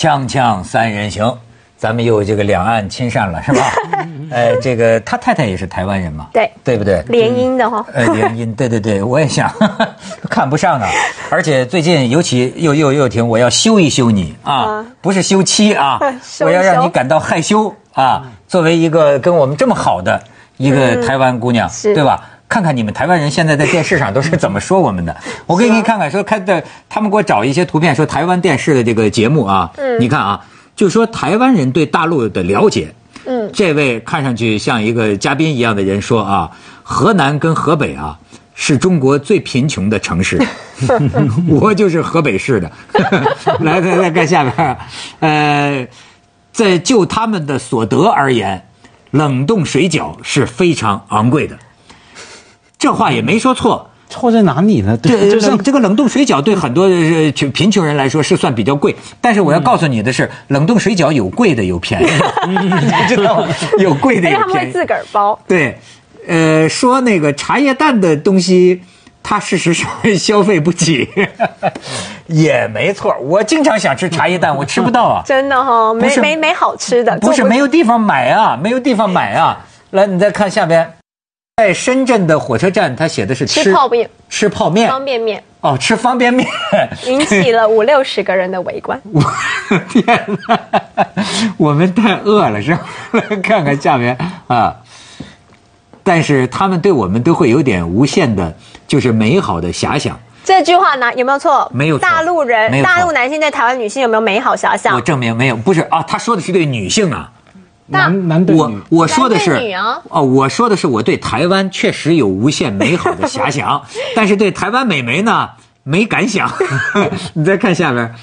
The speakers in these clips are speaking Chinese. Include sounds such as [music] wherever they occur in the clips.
锵锵三人行，咱们又这个两岸亲善了，是吧？[laughs] 哎，这个他太太也是台湾人嘛，对对不对？联姻的哈，呃，联姻，对对对，我也想 [laughs] 看不上啊。而且最近尤其又又又听，我要修一修你啊啊，不是休妻啊 [laughs] 修，我要让你感到害羞啊。作为一个跟我们这么好的一个台湾姑娘，是对吧？看看你们台湾人现在在电视上都是怎么说我们的。[laughs] 我给你看看，说看的他们给我找一些图片，说台湾电视的这个节目啊，你看啊，就说台湾人对大陆的了解。嗯，这位看上去像一个嘉宾一样的人说啊，河南跟河北啊是中国最贫穷的城市，[laughs] [laughs] 我就是河北市的。来，来来看下边，呃，在就他们的所得而言，冷冻水饺是非常昂贵的。这话也没说错。错在哪里呢？这对，就是这个冷冻水饺对很多呃穷贫穷人来说是算比较贵，但是我要告诉你的是，冷冻水饺有贵的有便宜的，[laughs] 你知道吗？有贵的有便宜。[laughs] 他们会自个儿包。对，呃，说那个茶叶蛋的东西，它事实上消费不起，[laughs] 也没错。我经常想吃茶叶蛋，我吃不到啊，真的哈，没没没好吃的，不是没有地方买啊，没有地方买啊。来，你再看下边，在深圳的火车站，他写的是吃泡面，吃泡面，方便面，哦，吃方便面，引起了五六十个人的围观。我天哪，我们太饿了是吧？看看下面啊，但是他们对我们都会有点无限的，就是美好的遐想。这句话呢有没有错？没有错大陆人、大陆男性对台湾女性有没有美好遐想我想？证明没有，不是啊，他说的是对女性啊。男男对我女，我说的是哦，我说的是我对台湾确实有无限美好的遐想，[laughs] 但是对台湾美眉呢没感想。[laughs] 你再看下边，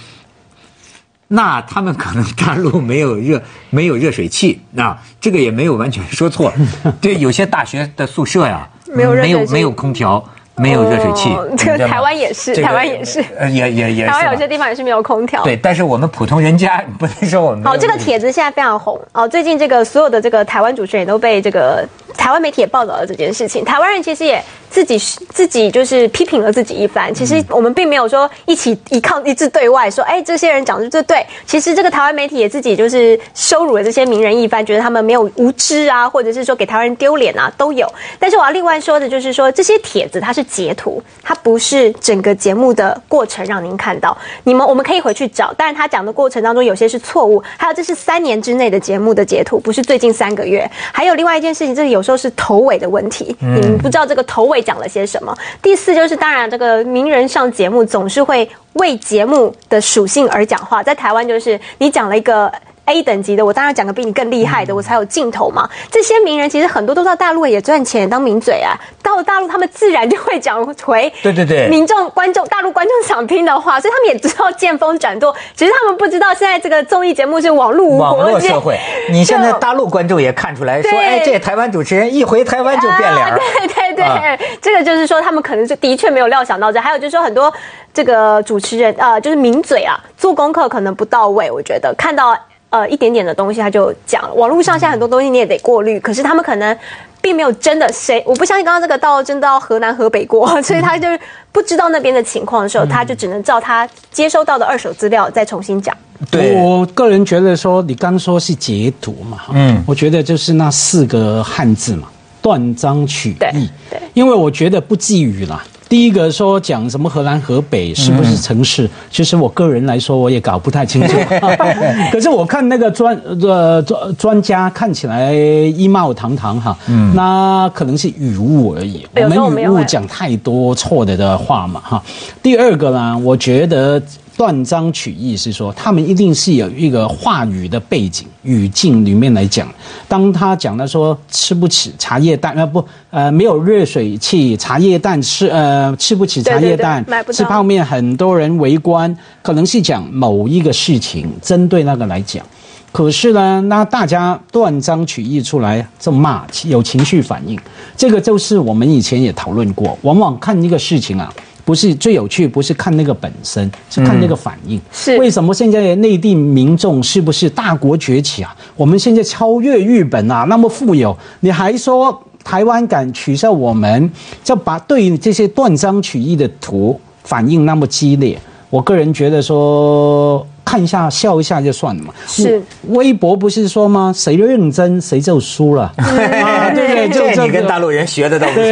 那他们可能大陆没有热没有热水器啊，这个也没有完全说错。[laughs] 对，有些大学的宿舍呀，没有没有没有空调。没有热水器哦，这个台湾也是这个台湾也是呃，也也也。台湾有些地方也是没有空调。对，但是我们普通人家 [laughs] 不能说我们好，这个帖子现在非常红哦。最近这个所有的这个台湾主持人也都被这个台湾媒体也报道了这件事情。台湾人其实也自己自己就是批评了自己一番。其实我们并没有说一起一抗一致对外说，哎，这些人讲的这对。其实这个台湾媒体也自己就是羞辱了这些名人一番，觉得他们没有无知啊，或者是说给台湾人丢脸啊，都有。但是我要另外说的就是说，这些帖子它是截图，它不是整个节目的过程让您看到。你们我们可以回去找，但是他讲的过程当中有些是错误，还有这是三年之内的节目的截图，不是最近三个月。还有另外一件事情，这有时候是头尾的问题，你们不知道这个头尾讲了些什么。第四就是，当然这个名人上节目总是会为节目的属性而讲话，在台湾就是你讲了一个。A 等级的，我当然讲个比你更厉害的，我才有镜头嘛。这些名人其实很多都到大陆也赚钱当名嘴啊，到了大陆他们自然就会讲回对对对。民众观众大陆观众想听的话，所以他们也知道见风转舵，只是他们不知道现在这个综艺节目是网络无网络社会，你现在大陆观众也看出来说，对哎，这台湾主持人一回台湾就变脸啊儿。对对对，啊。这个就是说他们可能是的确没有料想到这，还有就是说很多这个主持人呃，就是名嘴啊，做功课可能不到位，我觉得。看到呃一点点的东西他就讲了，网络上现在很多东西你也得过滤，可是他们可能。并没有真的谁，我不相信刚刚这个到真到河南河北过，[laughs] 所以他就是不知道那边的情况的时候，他就只能照他接收到的二手资料再重新讲。对我个人觉得说，你刚说是截图嘛，嗯嗯，我觉得就是那四个汉字嘛，断章取义。对因为我觉得不至于啦。第一个说讲什么河南河北是不是城市，其实我个人来说我也搞不太清楚。[laughs] [laughs] 可是我看那个专呃专专家看起来一貌堂堂哈，嗯，那可能是语误而已。我们语误讲太多错的的话嘛哈。第二个呢，我觉得。断章取义是说，他们一定是有一个话语的背景语境里面来讲。当他讲到说吃不起茶叶蛋，呃不，呃没有热水器，茶叶蛋吃呃吃不起茶叶蛋吃泡面很多人围观，可能是讲某一个事情，针对那个来讲。可是呢，那大家断章取义出来这么骂，有情绪反应，这个就是我们以前也讨论过。往往看一个事情啊，不是最有趣，不是看那个本身，是看那个反应。是为什么现在内地民众是不是大国崛起啊？我们现在超越日本啊，那么富有，你还说台湾敢取笑我们，就把对这些断章取义的图反应那么激烈？我个人觉得说。看一下笑一下就算了嘛。是微博不是说吗？谁认真谁就输了，[laughs] 啊，对不对？就这你跟大陆人学的都不错。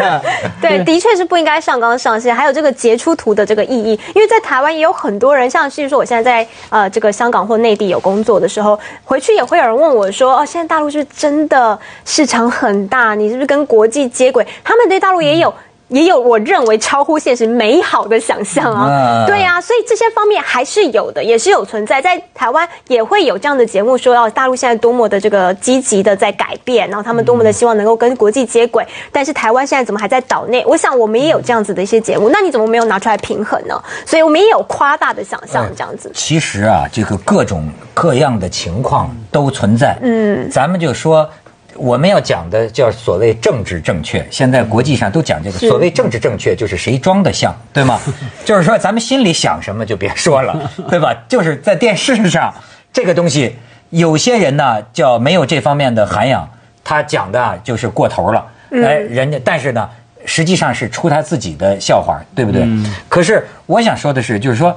[laughs] 对，的确是不应该上纲上线。还有这个截出图的这个意义，因为在台湾也有很多人，像是说我现在在呃这个香港或内地有工作的时候，回去也会有人问我说，哦，现在大陆是不是真的市场很大？你是不是跟国际接轨？他们对大陆也有。也有我认为超乎现实美好的想象啊，嗯对啊，所以这些方面还是有的，也是有存在。在台湾也会有这样的节目，说要大陆现在多么的这个积极的在改变，然后他们多么的希望能够跟国际接轨。但是台湾现在怎么还在岛内？我想我们也有这样子的一些节目，那你怎么没有拿出来平衡呢？所以我们也有夸大的想象，这样子。其实啊，这个各种各样的情况都存在。嗯，咱们就说。我们要讲的叫所谓政治正确，现在国际上都讲这个。所谓政治正确，就是谁装得像，对吗？[laughs] 就是说咱们心里想什么就别说了，[laughs] 对吧？就是在电视上这个东西，有些人呢叫没有这方面的涵养，他讲的啊就是过头了。哎，人家但是呢，实际上是出他自己的笑话，对不对？可是我想说的是，就是说，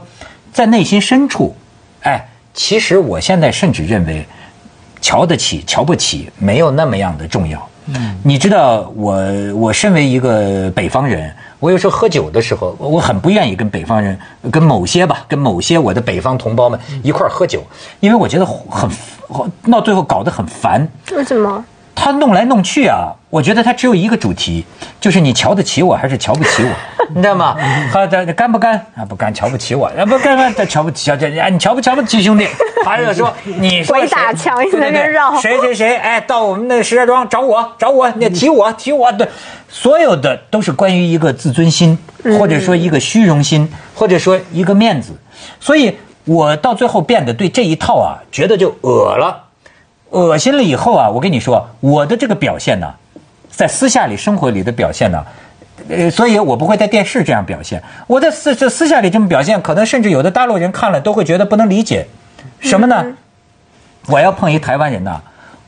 在内心深处，哎，其实我现在甚至认为。瞧得起、瞧不起，没有那么样的重要。嗯，你知道我，我身为一个北方人，我有时候喝酒的时候，我很不愿意跟北方人、跟某些吧、跟某些我的北方同胞们一块儿喝酒，因为我觉得很到最后搞得很烦。为什么？他弄来弄去啊，我觉得他只有一个主题，就是你瞧得起我还是瞧不起我，你知道吗？[laughs] 他他干不干啊？不干，瞧不起我，啊不干干，他瞧不起瞧这啊？你瞧不瞧不起兄弟？[laughs] 还有说你说鬼打墙在那绕谁谁谁？哎，到我们那石家庄找我找我，你提我提我，对，所有的都是关于一个自尊心，或者说一个虚荣心，或者说一个面子，所以我到最后变得对这一套啊，觉得就恶了。恶心了以后啊，我跟你说，我的这个表现呢，在私下里生活里的表现呢，呃，所以我不会在电视这样表现。我在私这私下里这么表现，可能甚至有的大陆人看了都会觉得不能理解。什么呢？我要碰一台湾人呐，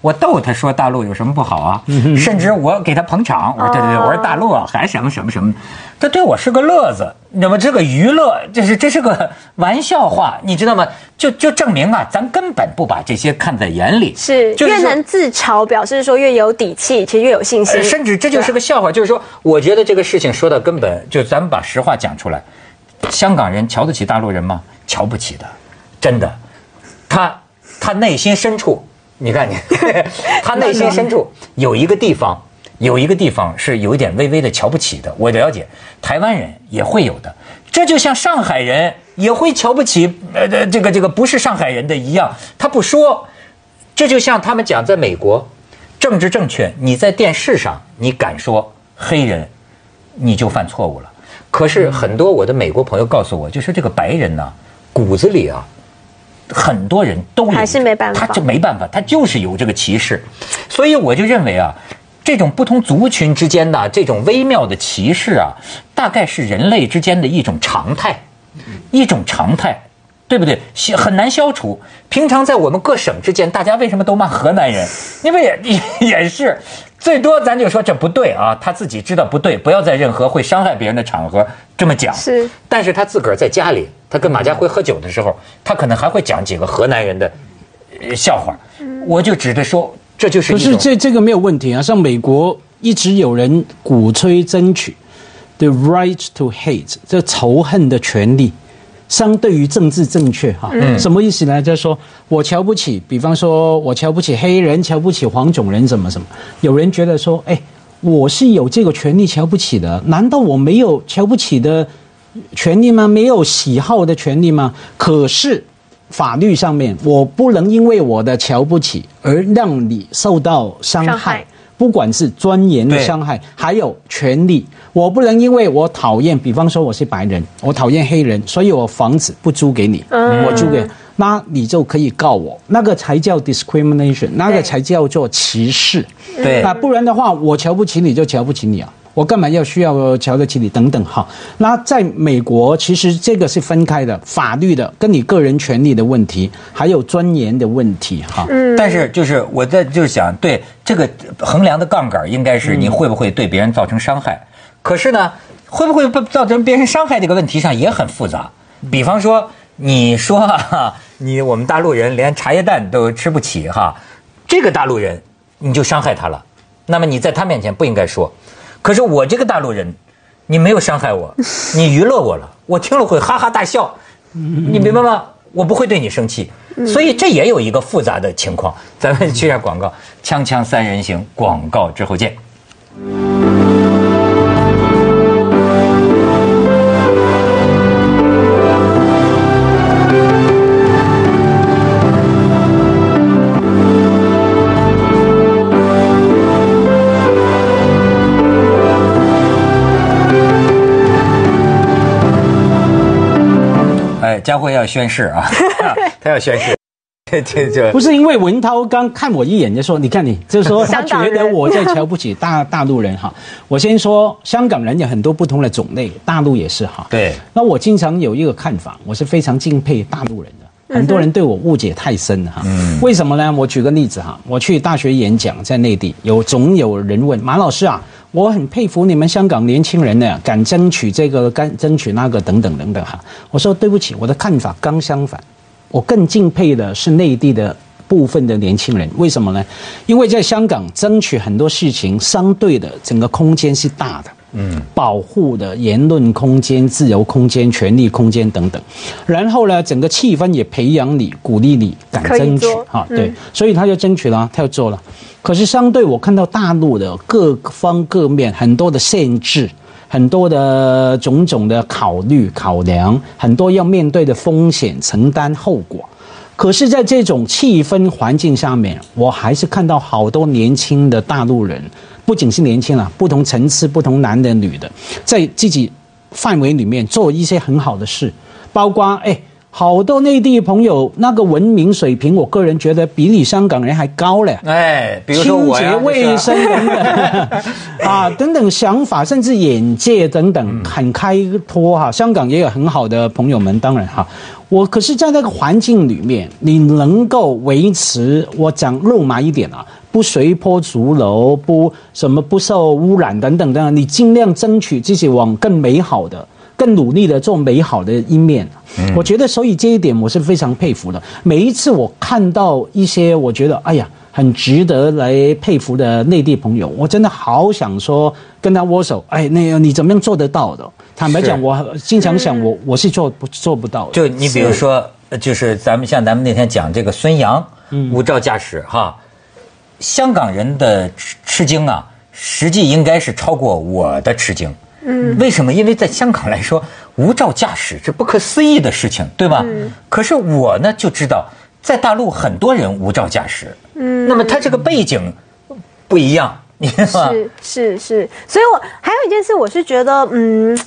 我逗他说大陆有什么不好啊？甚至我给他捧场，我说对对对，我说大陆啊还什么什么什么，这对我是个乐子，你知道吗？这个娱乐，这是这是个玩笑话，你知道吗？就就证明啊，咱根本不把这些看在眼里，是就是越能自嘲，表示说越有底气，其实越有信心呃。甚至这就是个笑话，就是说，我觉得这个事情说到根本，就咱们把实话讲出来，香港人瞧得起大陆人吗？瞧不起的，真的，他他内心深处，你看你，[laughs] 他内心深处有一个地方，有一个地方是有一点微微的瞧不起的。我了解，台湾人也会有的，这就像上海人也会瞧不起呃呃这个这个不是上海人的一样，他不说。这就像他们讲，在美国，政治正确，你在电视上你敢说黑人，你就犯错误了。可是很多我的美国朋友告诉我，就说这个白人呢，骨子里啊，很多人都有还是没办法他就没办法，他就是有这个歧视。所以我就认为啊，这种不同族群之间的这种微妙的歧视啊，大概是人类之间的一种常态，一种常态。对不对？消很难消除。平常在我们各省之间，大家为什么都骂河南人？因为也也也是，最多咱就说这不对啊，他自己知道不对，不要在任何会伤害别人的场合这么讲。是，但是他自个儿在家里，他跟马家辉喝酒的时候，他可能还会讲几个河南人的呃笑话。我就指着说，这就是可是这这个没有问题啊，像美国一直有人鼓吹争取 the right to hate，这仇恨的权利。相对于政治正确哈，什么意思呢？就是说我瞧不起，比方说我瞧不起黑人，瞧不起黄种人，什么什么？有人觉得说，哎，我是有这个权利瞧不起的，难道我没有瞧不起的权利吗？没有喜好的权利吗？可是法律上面，我不能因为我的瞧不起而让你受到伤害。不管是尊严的伤害，还有权利，我不能因为我讨厌，比方说我是白人，我讨厌黑人，所以我房子不租给你，嗯。我租给，那你就可以告我，那个才叫 discrimination，那个才叫做歧视。对。啊，不然的话，我瞧不起你就瞧不起你啊，我干嘛要需要瞧得起你等等哈。那在美国，其实这个是分开的，法律的跟你个人权利的问题，还有尊严的问题哈。嗯但是就是我在就是想，对这个衡量的杠杆应该是你会不会对别人造成伤害。可是呢，会不会造成别人伤害这个问题上也很复杂。比方说，你说啊，你我们大陆人连茶叶蛋都吃不起哈，这个大陆人你就伤害他了，那么你在他面前不应该说。可是我这个大陆人，你没有伤害我，[laughs] 你娱乐我了，我听了会哈哈大笑，你明白吗？我不会对你生气，所以这也有一个复杂的情况。咱们去下广告，锵锵三人行，广告之后见。佳慧要宣誓啊，[laughs] 他要宣誓。[laughs] 这这这不是因为文涛刚看我一眼就说，你看你，就是说他觉得我在瞧不起 [laughs] 大大陆人哈。我先说，香港人有很多不同的种类，大陆也是哈。对。那我经常有一个看法，我是非常敬佩大陆人的。很多人对我误解太深了哈。嗯。为什么呢？我举个例子哈，我去大学演讲，在内地有总有人问马老师啊，我很佩服你们香港年轻人呢，敢争取这个，敢争取那个，等等等等哈。我说对不起，我的看法刚相反。我更敬佩的是内地的部分的年轻人，为什么呢？因为在香港争取很多事情，相对的整个空间是大的，嗯，保护的言论空间、自由空间、权利空间等等。然后呢，整个气氛也培养你、鼓励你敢争取啊，对，所以他就争取了，他就做了。可是相对我看到大陆的各方各面很多的限制。很多的种种的考虑考量，很多要面对的风险、承担后果。可是，在这种气氛环境下面，我还是看到好多年轻的大陆人，不仅是年轻了，不同层次、不同男的、女的，在自己范围里面做一些很好的事，包括哎。好多内地朋友那个文明水平，我个人觉得比你香港人还高嘞。哎，比如说清洁卫生等等 [laughs] 啊，等等想法，甚至眼界等等，很开拓哈。香港也有很好的朋友们，当然哈。我可是在那个环境里面，你能够维持我讲肉麻一点啊，不随波逐流，不什么不受污染等等等，你尽量争取自己往更美好的。更努力的做美好的一面，嗯我觉得，所以这一点我是非常佩服的。每一次我看到一些我觉得哎呀很值得来佩服的内地朋友，我真的好想说跟他握手。哎，那个你怎么样做得到的？坦白讲，我经常想，我我是做不做不到。就你比如说，就是咱们像咱们那天讲这个孙杨无照驾驶哈，香港人的吃吃惊啊，实际应该是超过我的吃惊。嗯，为什么？因为在香港来说，无照驾驶是不可思议的事情，对吧？嗯。可是我呢就知道，在大陆很多人无照驾驶。嗯。那么他这个背景不一样，你知道吗？是是是，所以我还有一件事，我是觉得，嗯，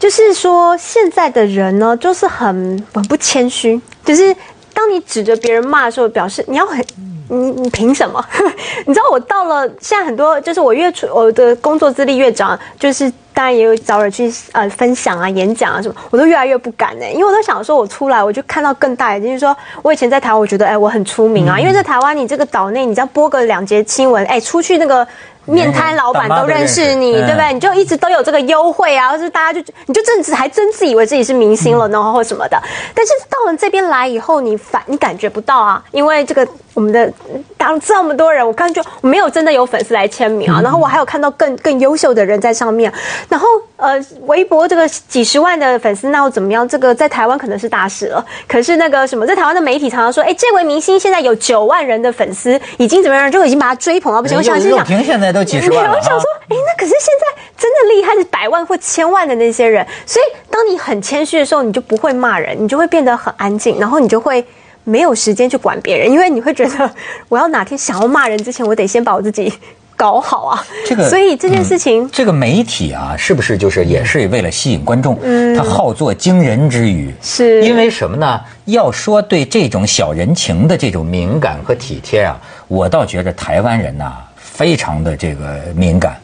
就是说现在的人呢，就是很很不谦虚，就是当你指着别人骂的时候，表示你要很。你你凭什么？[laughs] 你知道我到了现在很多，就是我越出我的工作资历越长，就是当然也有找人去呃分享啊、演讲啊什么，我都越来越不敢呢，因为我都想说，我出来我就看到更大的，就是说我以前在台湾，我觉得哎我很出名啊，因为在台湾你这个岛内，你只要播个两节新闻，哎出去那个。面摊老板都认识你，对不对？你就一直都有这个优惠啊，或是大家就你就真还真自以为自己是明星了，然后或什么的。但是到了这边来以后，你反你感觉不到啊，因为这个我们的当这么多人，我感觉没有真的有粉丝来签名啊。然后我还有看到更更优秀的人在上面。然后呃，微博这个几十万的粉丝，那又怎么样？这个在台湾可能是大事了。可是那个什么，在台湾的媒体常常说，哎，这位明星现在有九万人的粉丝，已经怎么样？就已经把他追捧到不行。我想心想，现在都几十万。我想说，哎，那可是现在真的厉害是百万或千万的那些人，所以当你很谦虚的时候，你就不会骂人，你就会变得很安静，然后你就会没有时间去管别人，因为你会觉得我要哪天想要骂人之前，我得先把我自己搞好啊。这个，所以这件事情，这个媒体啊，是不是就是也是为了吸引观众？嗯，他好做惊人之语，是因为什么呢？要说对这种小人情的这种敏感和体贴啊，我倒觉得台湾人呐。非常的这个敏感，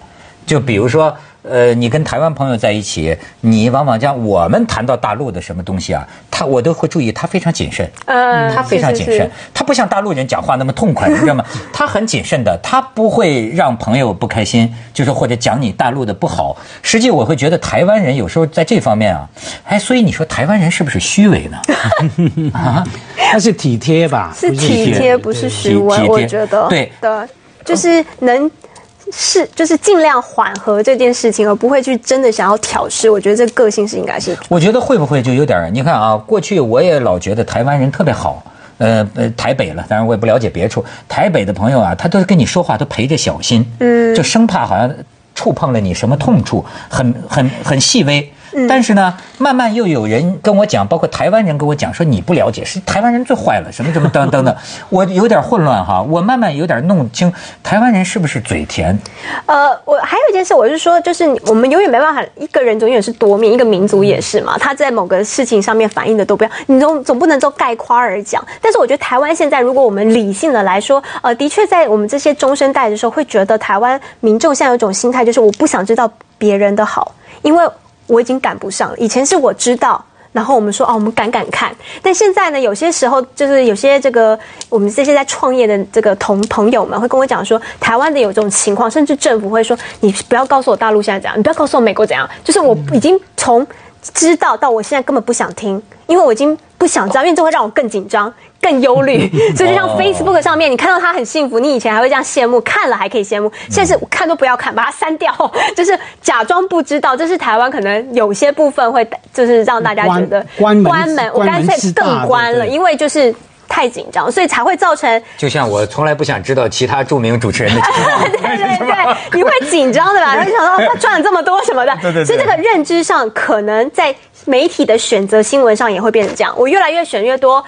就比如说，呃，你跟台湾朋友在一起，你往往讲我们谈到大陆的什么东西啊，他我都会注意，他非常谨慎，嗯他非常谨慎，他不像大陆人讲话那么痛快，你知道吗？[laughs] 他很谨慎的，他不会让朋友不开心，就是或者讲你大陆的不好。实际我会觉得台湾人有时候在这方面啊，哎，所以你说台湾人是不是虚伪呢？[laughs] 啊，他是体贴吧？是体贴，不是虚伪，我觉得对的，就是能。是，就是尽量缓和这件事情，而不会去真的想要挑事。我觉得这个性是应该是。我觉得会不会就有点儿？你看啊，过去我也老觉得台湾人特别好，呃呃，台北了，当然我也不了解别处。台北的朋友啊，他都是跟你说话都陪着小心，嗯，就生怕好像触碰了你什么痛处，很很很细微。但是呢，慢慢又有人跟我讲，包括台湾人跟我讲说你不了解，是台湾人最坏了，什么什么等等等，[laughs] 我有点混乱哈。我慢慢有点弄清台湾人是不是嘴甜。呃，我还有一件事，我是说，就是我们永远没办法，一个人永远是多面，一个民族也是嘛。他在某个事情上面反应的都不要，你总总不能都概括而讲。但是我觉得台湾现在，如果我们理性的来说，呃，的确在我们这些中生代的时候，会觉得台湾民众现在有一种心态，就是我不想知道别人的好，因为。我已经赶不上了。以前是我知道，然后我们说哦，我们赶赶看。但现在呢，有些时候就是有些这个我们这些在创业的这个同朋友们会跟我讲说，台湾的有这种情况，甚至政府会说，你不要告诉我大陆现在怎样，你不要告诉我美国怎样。就是我已经从知道到我现在根本不想听，因为我已经不想知道，因为这会让我更紧张。更忧虑，[laughs] 所以就像 Facebook 上面，你看到他很幸福，你以前还会这样羡慕，看了还可以羡慕，现在是看都不要看，把它删掉，[laughs] 就是假装不知道。这是台湾可能有些部分会，就是让大家觉得关门，我干脆更关了，因为就是太紧张，所以才会造成。就像我从来不想知道其他著名主持人的 [laughs] 对对对，你会紧张的吧？他就想到他赚了这么多什么的，对对。所以这个认知上，可能在媒体的选择新闻上也会变成这样。我越来越选越多。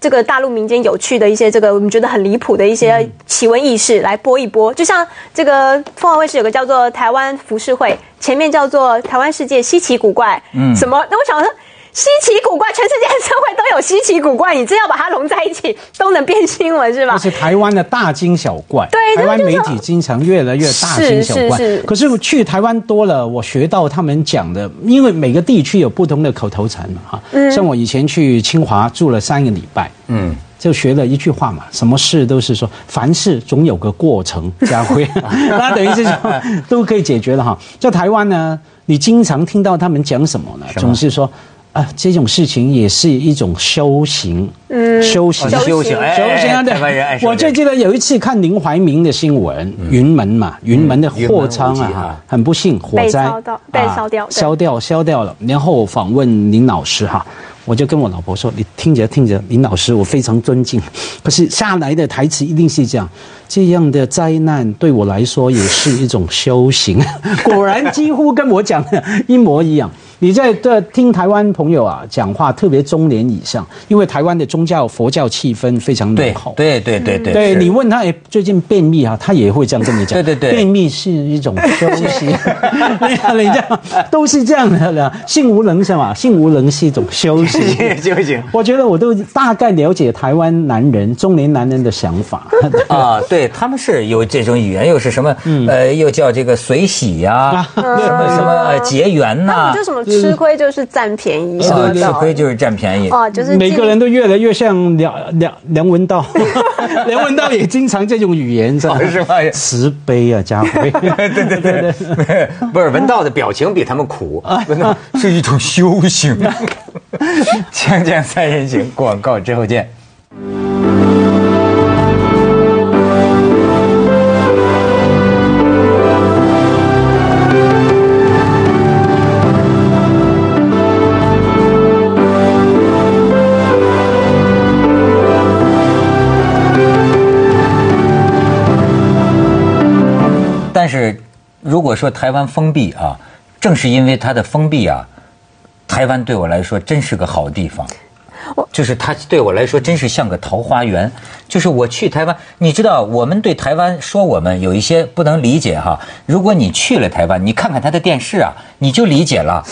这个大陆民间有趣的一些，这个我们觉得很离谱的一些奇闻异事来播一播，就像这个凤凰卫视有个叫做台湾浮世绘，前面叫做台湾世界稀奇古怪，嗯，什么？那我想说。稀奇古怪，全世界社会都有稀奇古怪，你真要把它融在一起，都能变新闻是吧？这是台湾的大惊小怪。对，台湾媒体经常越来越大惊小怪。是是是。可是去台湾多了，我学到他们讲的，因为每个地区有不同的口头禅嘛，哈。嗯。像我以前去清华住了三个礼拜，嗯，就学了一句话嘛，什么事都是说，凡事总有个过程，家辉，[laughs] 那等于是说都可以解决了哈。在台湾呢，你经常听到他们讲什么呢？总是说。啊，这种事情也是一种修行，嗯，修行，修行，修行啊！对，我最记得有一次看林怀民的新闻，云门嘛，云门的货仓啊，很不幸火灾，被烧掉，烧掉，烧掉了。然后访问林老师哈，我就跟我老婆说：“你听着听着，林老师我非常尊敬，[laughs] 可是下来的台词一定是这样，这样的灾难对我来说也是一种修行。[laughs] ”果然几乎跟我讲的一模一样。你在这听台湾朋友啊讲话，特别中年以上，因为台湾的宗教佛教气氛非常浓厚。对对对对对，你问他，哎，最近便秘啊，他也会这样跟你讲。对对对，便秘是一种休息。你看人家都是这样的了，性无能是吧？性无能是一种休息。[laughs] 休息。我觉得我都大概了解台湾男人、中年男人的想法。啊，对他们是有这种语言，又是什么？呃，又叫这个随喜呀，什么什么结缘呐？就什么？吃亏就是占便宜，吃亏就是占便宜。哦，就是每个人都越来越像梁梁梁文道，[laughs] 梁文道也经常这种语言，是吧？慈悲啊，家辉，[laughs] 对对对对，不是文道的表情比他们苦，文道是一种修行。[laughs] 锵锵三人行，广告之后见。但是，如果说台湾封闭啊，正是因为它的封闭啊，台湾对我来说真是个好地方。就是它对我来说真是像个桃花源。就是我去台湾，你知道，我们对台湾说我们有一些不能理解哈。如果你去了台湾，你看看它的电视啊，你就理解了。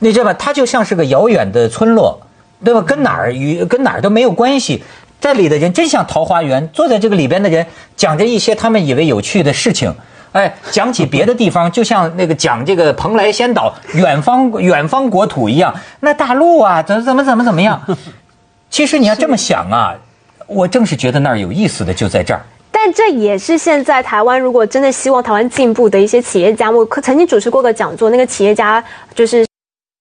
你知道吧？它就像是个遥远的村落，对吧？跟哪儿与跟哪儿都没有关系。在里的人真像桃花源，坐在这个里边的人讲着一些他们以为有趣的事情。哎，讲起别的地方，就像那个讲这个蓬莱仙岛、远方 [laughs] 远方国土一样，那大陆啊，怎么怎么怎么怎么样？[laughs] 其实你要这么想啊，我正是觉得那儿有意思的就在这儿。但这也是现在台湾如果真的希望台湾进步的一些企业家，我曾经主持过个讲座，那个企业家就是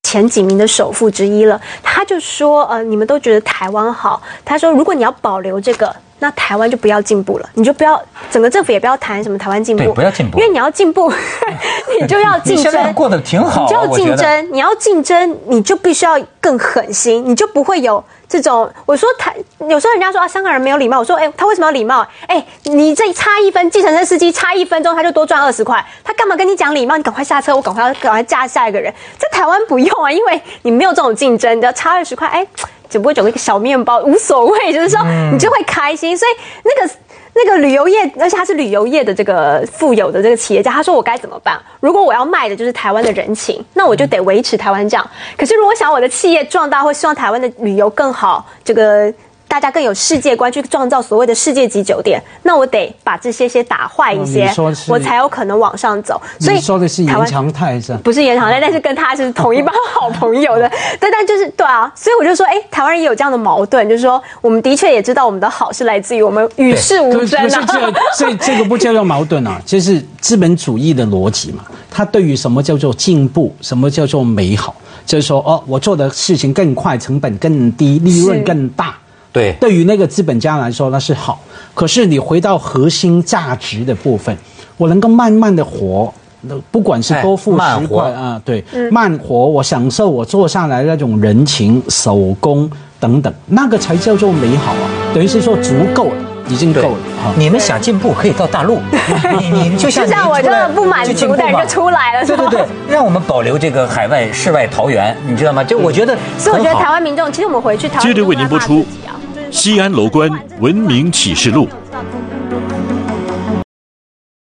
前几名的首富之一了。他就说，呃，你们都觉得台湾好，他说如果你要保留这个，那台湾就不要进步了，你就不要整个政府也不要谈什么台湾进步，对，不要进步，因为你要进步，[laughs] 你就要竞争。现在过得挺好，你就要竞争，你要竞争，你就必须要更狠心，你就不会有。这种我说台有时候人家说啊香港人没有礼貌，我说哎他为什么要礼貌？哎你这差一分，计程车司机差一分钟他就多赚二十块，他干嘛跟你讲礼貌？你赶快下车，我赶快赶快加下一个人。在台湾不用啊，因为你没有这种竞争，你要差二十块，哎只不过整个一个小面包无所谓，就是说你就会开心。所以那个。那个旅游业，而且他是旅游业的这个富有的这个企业家，他说我该怎么办？如果我要卖的就是台湾的人情，那我就得维持台湾这样。可是如果想我的企业壮大，或希望台湾的旅游更好，这个。大家更有世界观，去创造所谓的世界级酒店，那我得把这些些打坏一些，我才有可能往上走。所以说的是延长泰是？不是延长泰，但是跟他是同一帮 [laughs] 好朋友的。但，但就是对啊，所以我就说，哎，台湾人也有这样的矛盾，就是说，我们的确也知道我们的好是来自于我们与世无争啊。这这个不叫做矛盾啊，就是资本主义的逻辑嘛。他对于什么叫做进步，什么叫做美好，就是说，哦，我做的事情更快，成本更低，利润更大。对，对于那个资本家来说那是好，可是你回到核心价值的部分，我能够慢慢的活，不管是多付十块啊，对，慢活，我享受我做下来那种人情手工等等，那个才叫做美好啊，等于是说足够了，已经够了。你们想进步可以到大陆，[laughs] 你你就像我这个不满足的人就出来了，对对对，[laughs] 让我们保留这个海外世外桃源，你知道吗？就我觉得，所以我觉得台湾民众，其实我们回去台湾，接着为您播出。西安楼观文明启示录。